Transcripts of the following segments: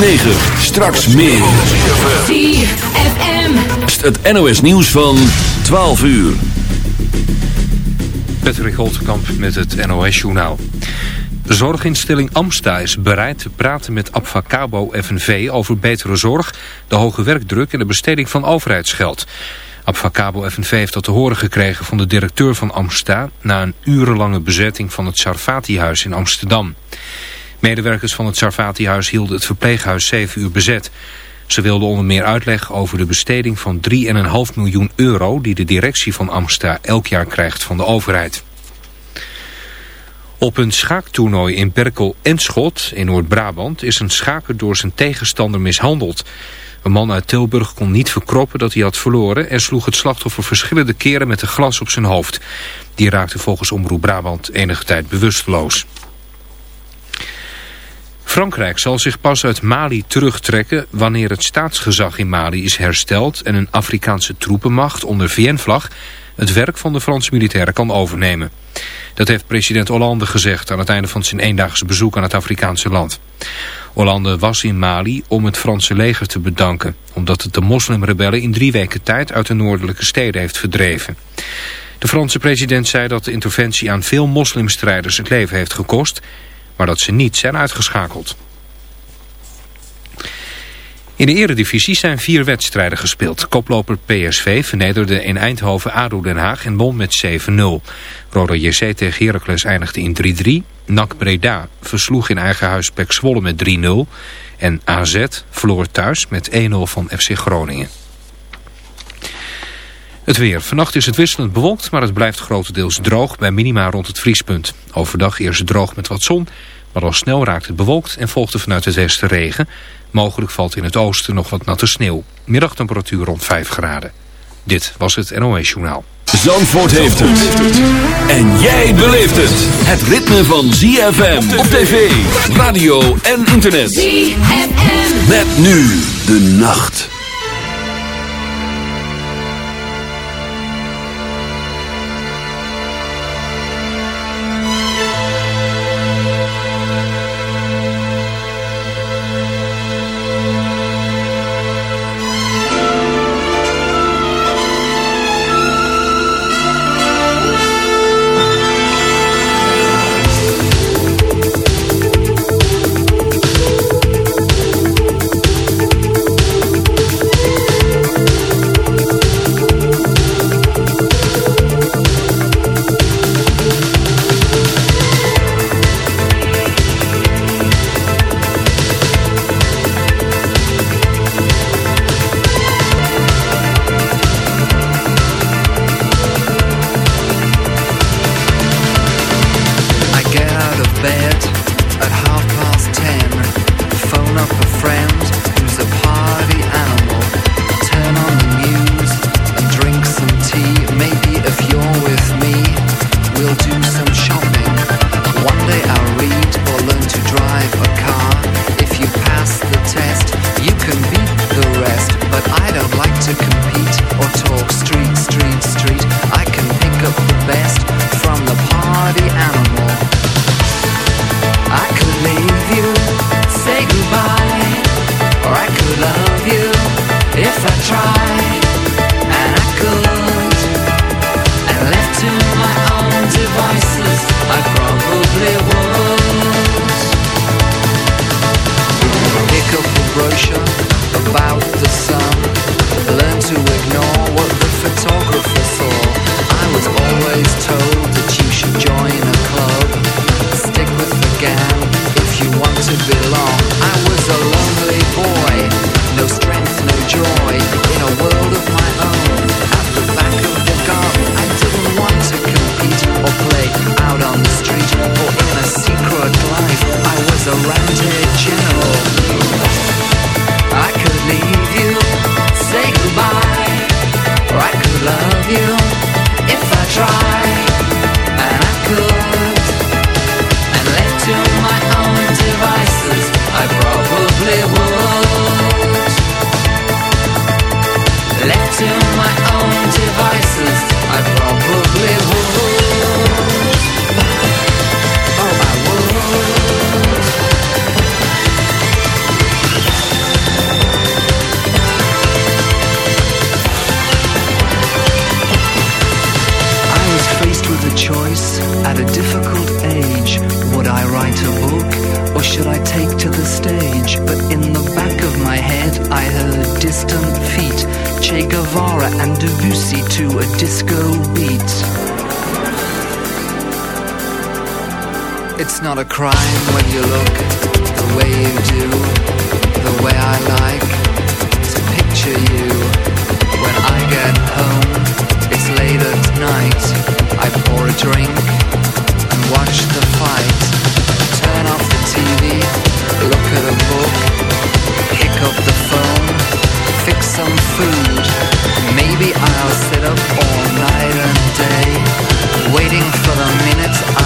9. Straks meer. ZFM. Het NOS nieuws van 12 uur. Patrick Holtkamp met het NOS-journaal. De zorginstelling Amsta is bereid te praten met Abfacabo FNV over betere zorg, de hoge werkdruk en de besteding van overheidsgeld. Abfacabo FNV heeft dat te horen gekregen van de directeur van Amsta na een urenlange bezetting van het Sarfati-huis in Amsterdam. Medewerkers van het Sarfati-huis hielden het verpleeghuis 7 uur bezet. Ze wilden onder meer uitleg over de besteding van 3,5 miljoen euro... die de directie van Amsta elk jaar krijgt van de overheid. Op een schaaktoernooi in Berkel en Schot in Noord-Brabant... is een schaker door zijn tegenstander mishandeld. Een man uit Tilburg kon niet verkroppen dat hij had verloren... en sloeg het slachtoffer verschillende keren met een glas op zijn hoofd. Die raakte volgens Omroep Brabant enige tijd bewusteloos. Frankrijk zal zich pas uit Mali terugtrekken wanneer het staatsgezag in Mali is hersteld en een Afrikaanse troepenmacht onder VN-vlag het werk van de Franse militairen kan overnemen. Dat heeft president Hollande gezegd aan het einde van zijn eendaagse bezoek aan het Afrikaanse land. Hollande was in Mali om het Franse leger te bedanken, omdat het de moslimrebellen in drie weken tijd uit de noordelijke steden heeft verdreven. De Franse president zei dat de interventie aan veel moslimstrijders het leven heeft gekost maar dat ze niet zijn uitgeschakeld. In de eredivisie zijn vier wedstrijden gespeeld. Koploper PSV vernederde in Eindhoven ADO Den Haag en won met 7-0. Roda JC tegen Heracles eindigde in 3-3. NAC Breda versloeg in eigen huis Pek Zwolle met 3-0. En AZ verloor thuis met 1-0 van FC Groningen. Het weer. Vannacht is het wisselend bewolkt, maar het blijft grotendeels droog bij minima rond het vriespunt. Overdag eerst droog met wat zon, maar al snel raakt het bewolkt en volgt er vanuit het westen regen. Mogelijk valt in het oosten nog wat natte sneeuw. Middagtemperatuur rond 5 graden. Dit was het NOS Journaal. Zandvoort heeft het. En jij beleeft het. Het ritme van ZFM op tv, radio en internet. ZFM. Met nu de nacht. drink and watch the fight. Turn off the TV, look at a book, pick up the phone, fix some food. Maybe I'll sit up all night and day, waiting for the minutes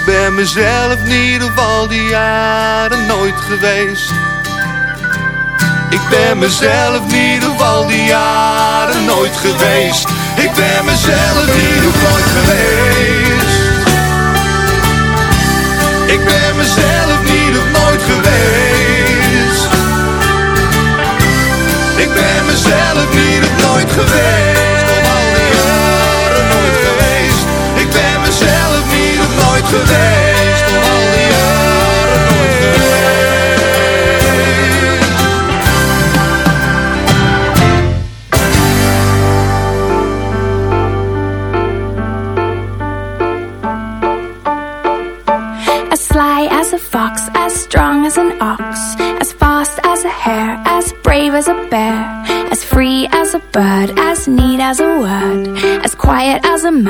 Ik ben mezelf in ieder geval die jaren nooit geweest. Ik ben mezelf in ieder geval die jaren nooit geweest. Ik ben mezelf ieder geval nooit geweest. Ik ben mezelf ieder geval nooit geweest. Ik ben mezelf ieder geval nooit geweest. Geweest. Al al die jaren. As sly as a fox, as strong as an ox, as fast as a hare, as brave as a bear, as free as a bird, as neat as a word, as quiet as a mouse,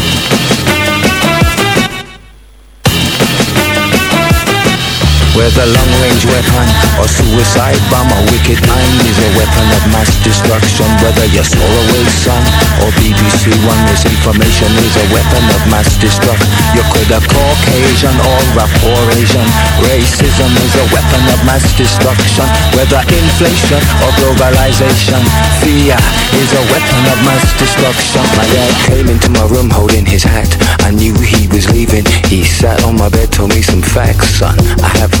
Whether long-range weapon or suicide bomb, a wicked mind is a weapon of mass destruction. Whether you're Solarway Sun or BBC One, misinformation is a weapon of mass destruction. You could have Caucasian or rap or Asian. Racism is a weapon of mass destruction. Whether inflation or globalization, fear is a weapon of mass destruction. My dad came into my room holding his hat. I knew he was leaving. He sat on my bed, told me some facts, son. I have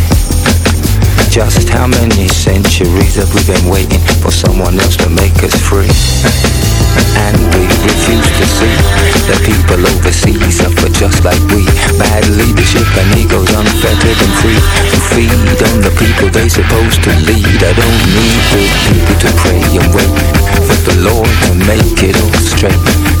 Just how many centuries have we been waiting for someone else to make us free? And we refuse to see that people overseas suffer just like we. Bad leadership and egos unfettered and free to feed on the people they supposed to lead. I don't need good people to pray and wait for the Lord to make it all straight.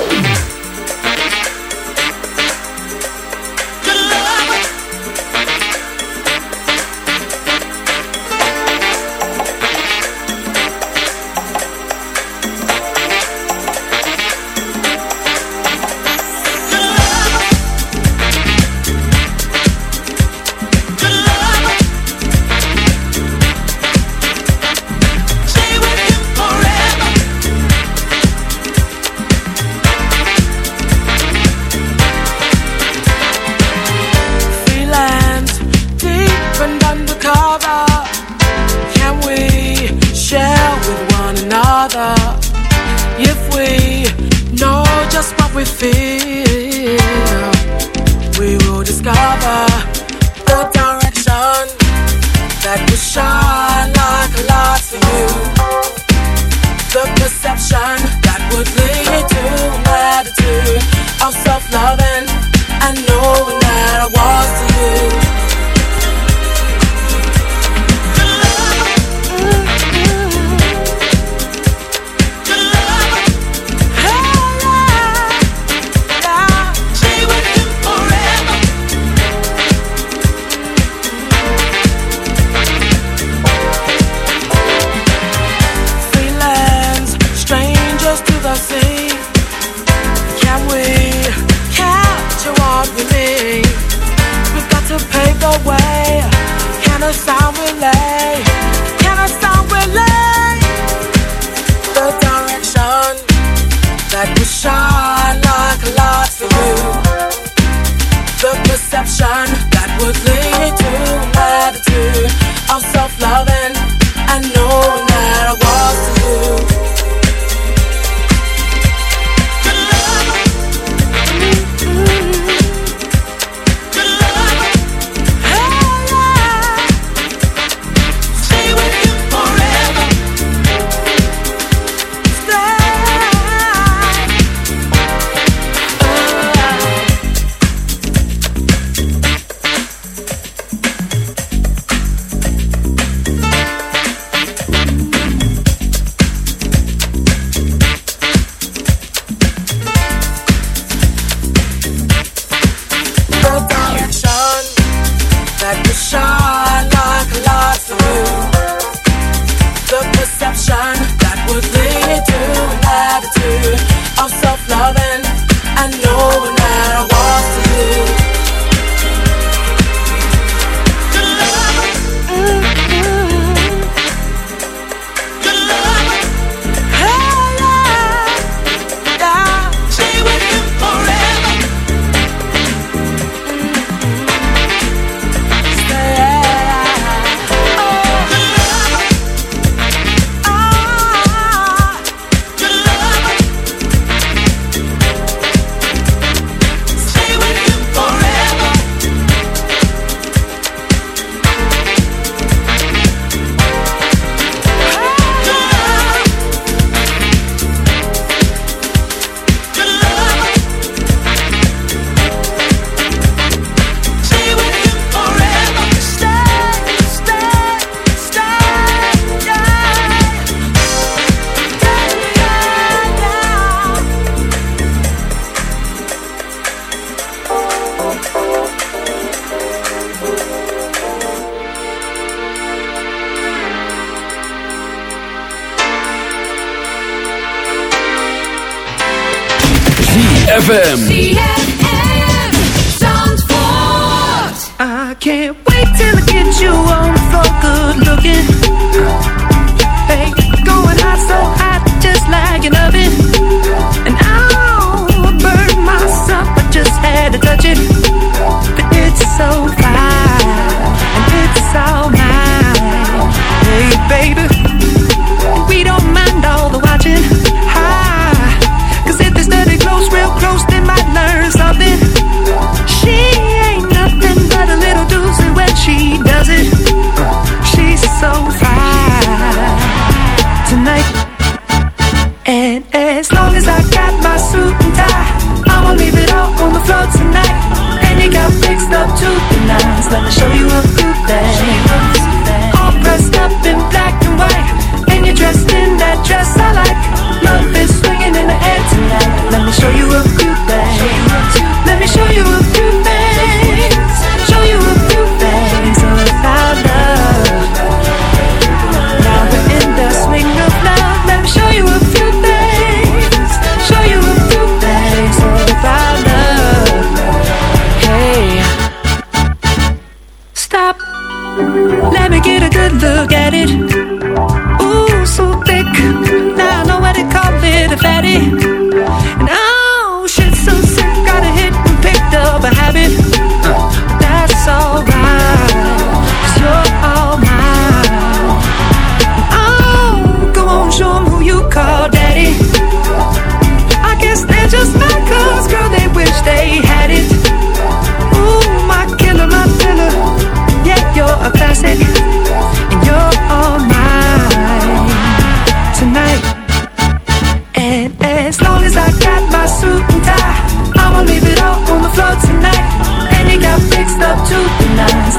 We will discover the direction that will shine like a light for you. The perception that would lead to an attitude of self-loving and knowing that I was sun. That would lead to an attitude of self-love ZFM. I got my suit and tie, I'ma leave it all on the floor tonight. And you got fixed up to the nines. Let me show you a good things. All dressed up in black and white. And you're dressed in that dress I like. Love is swinging in the air tonight. Let me show you a look it.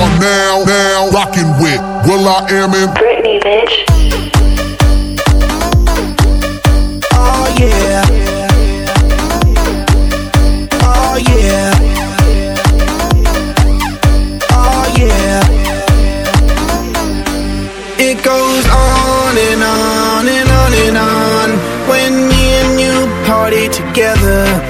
You are now, now rocking with will.i.am in Britney, bitch. Oh yeah. Oh yeah. Oh yeah. It goes on and on and on and on when me and you party together.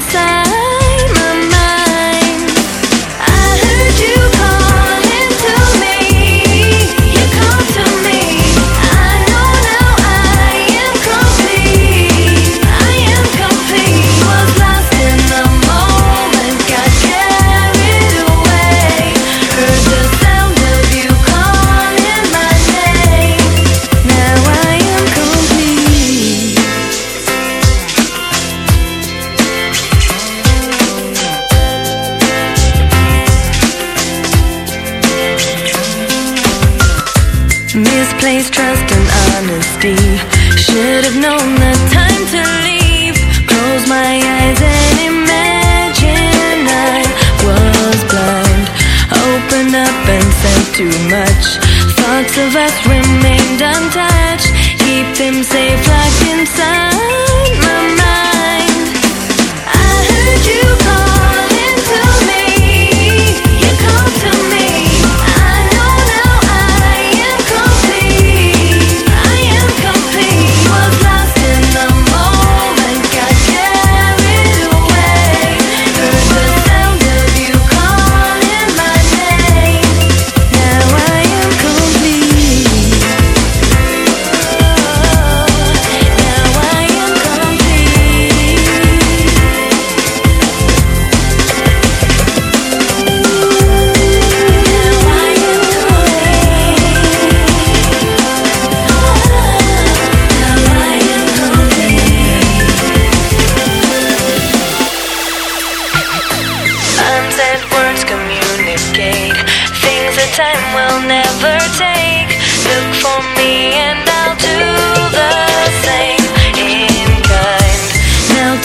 Inside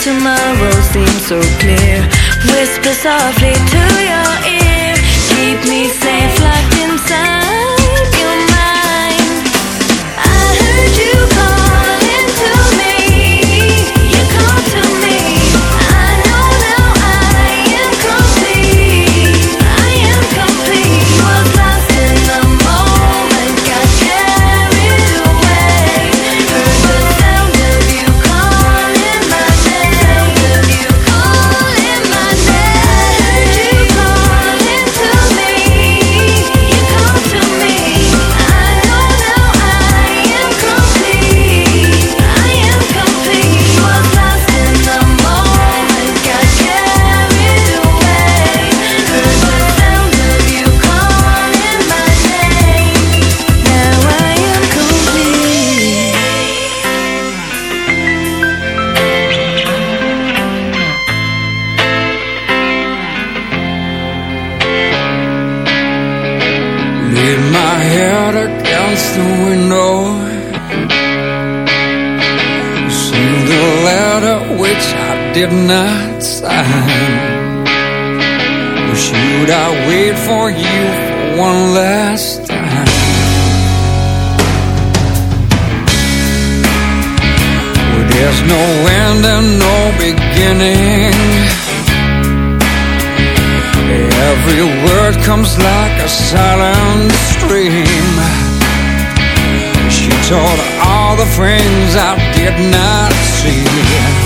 tomorrow seems so clear. Whisper softly to your ear. Keep me safe. midnight sign. Or should I wait for you for one last time. Well, There's no end and no beginning. Every word comes like a silent stream. She told all the things I did not see.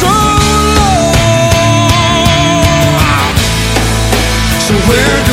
so long. So where?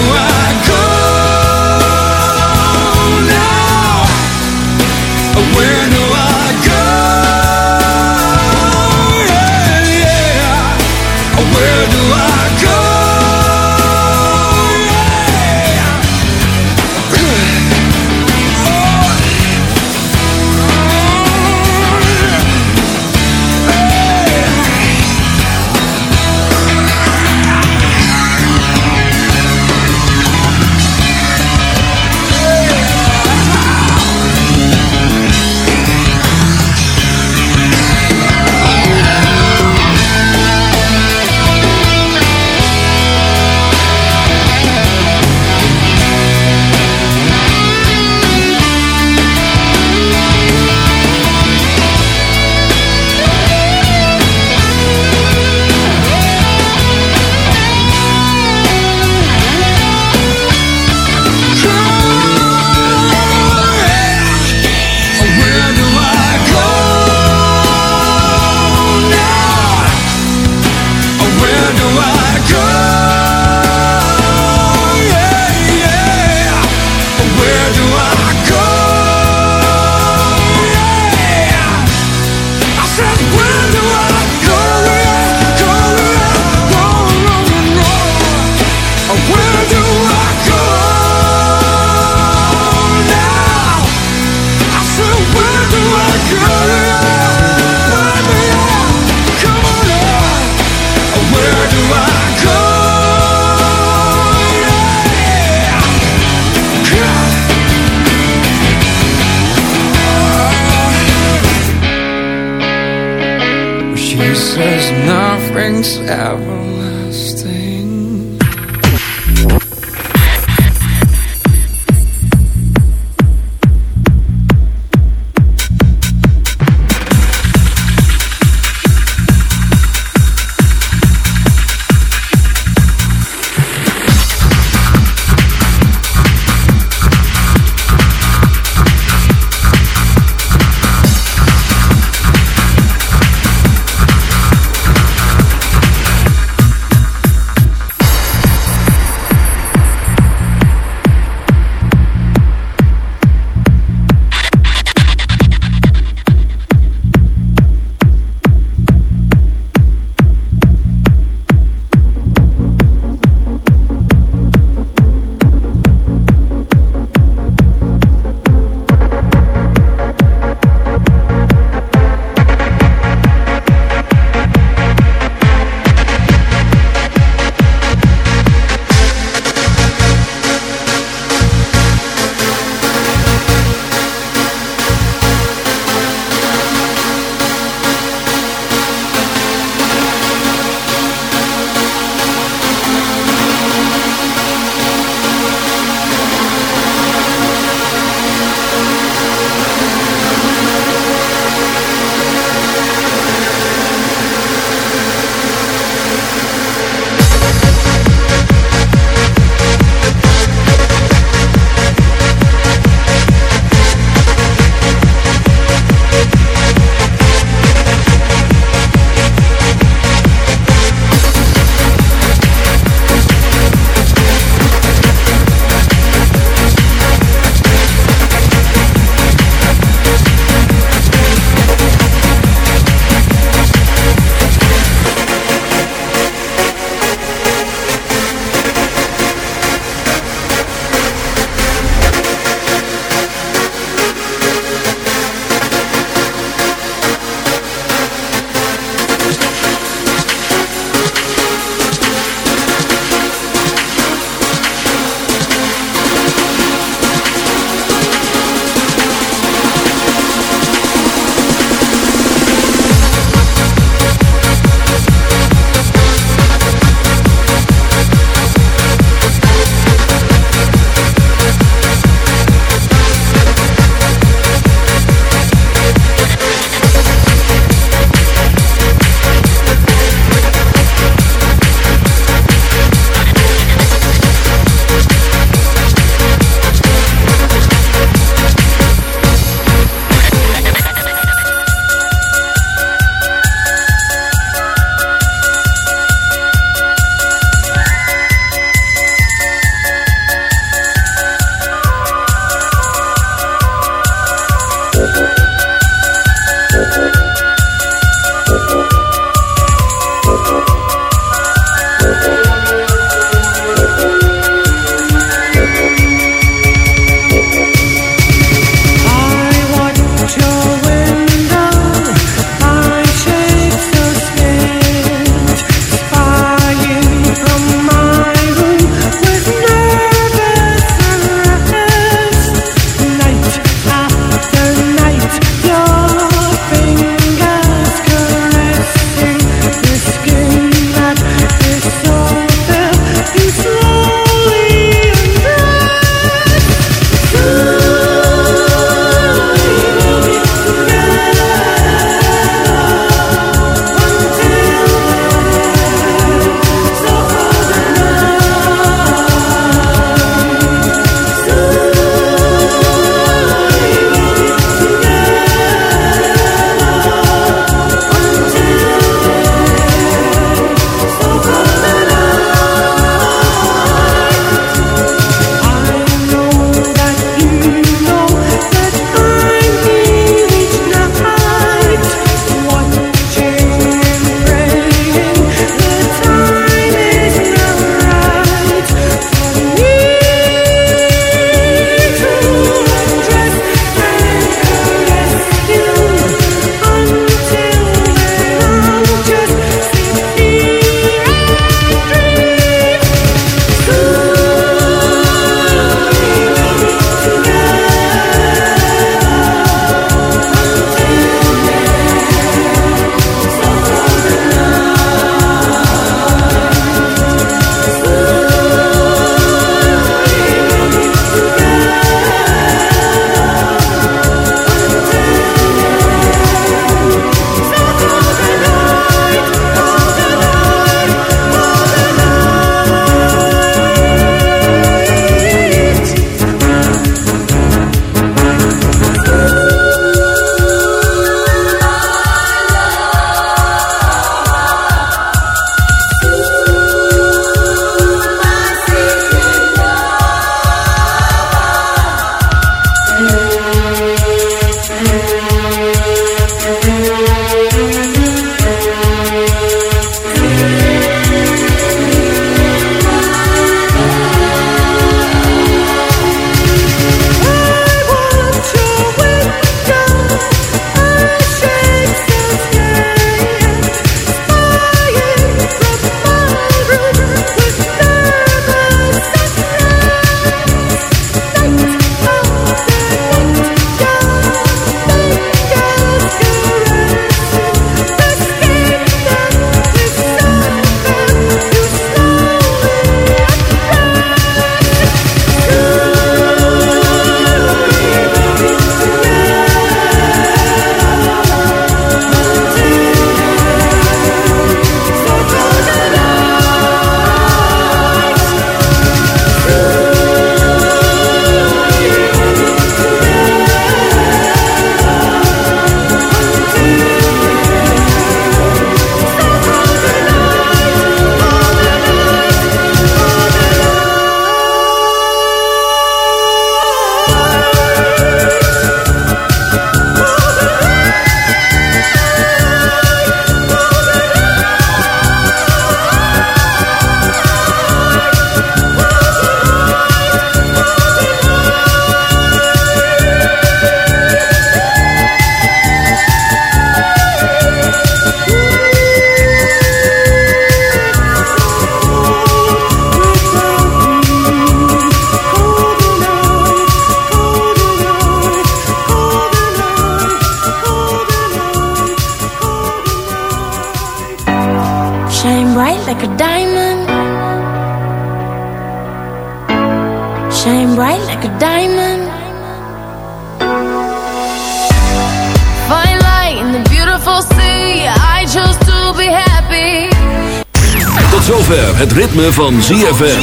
ZFM.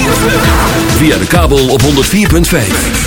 Via de kabel op 104.5.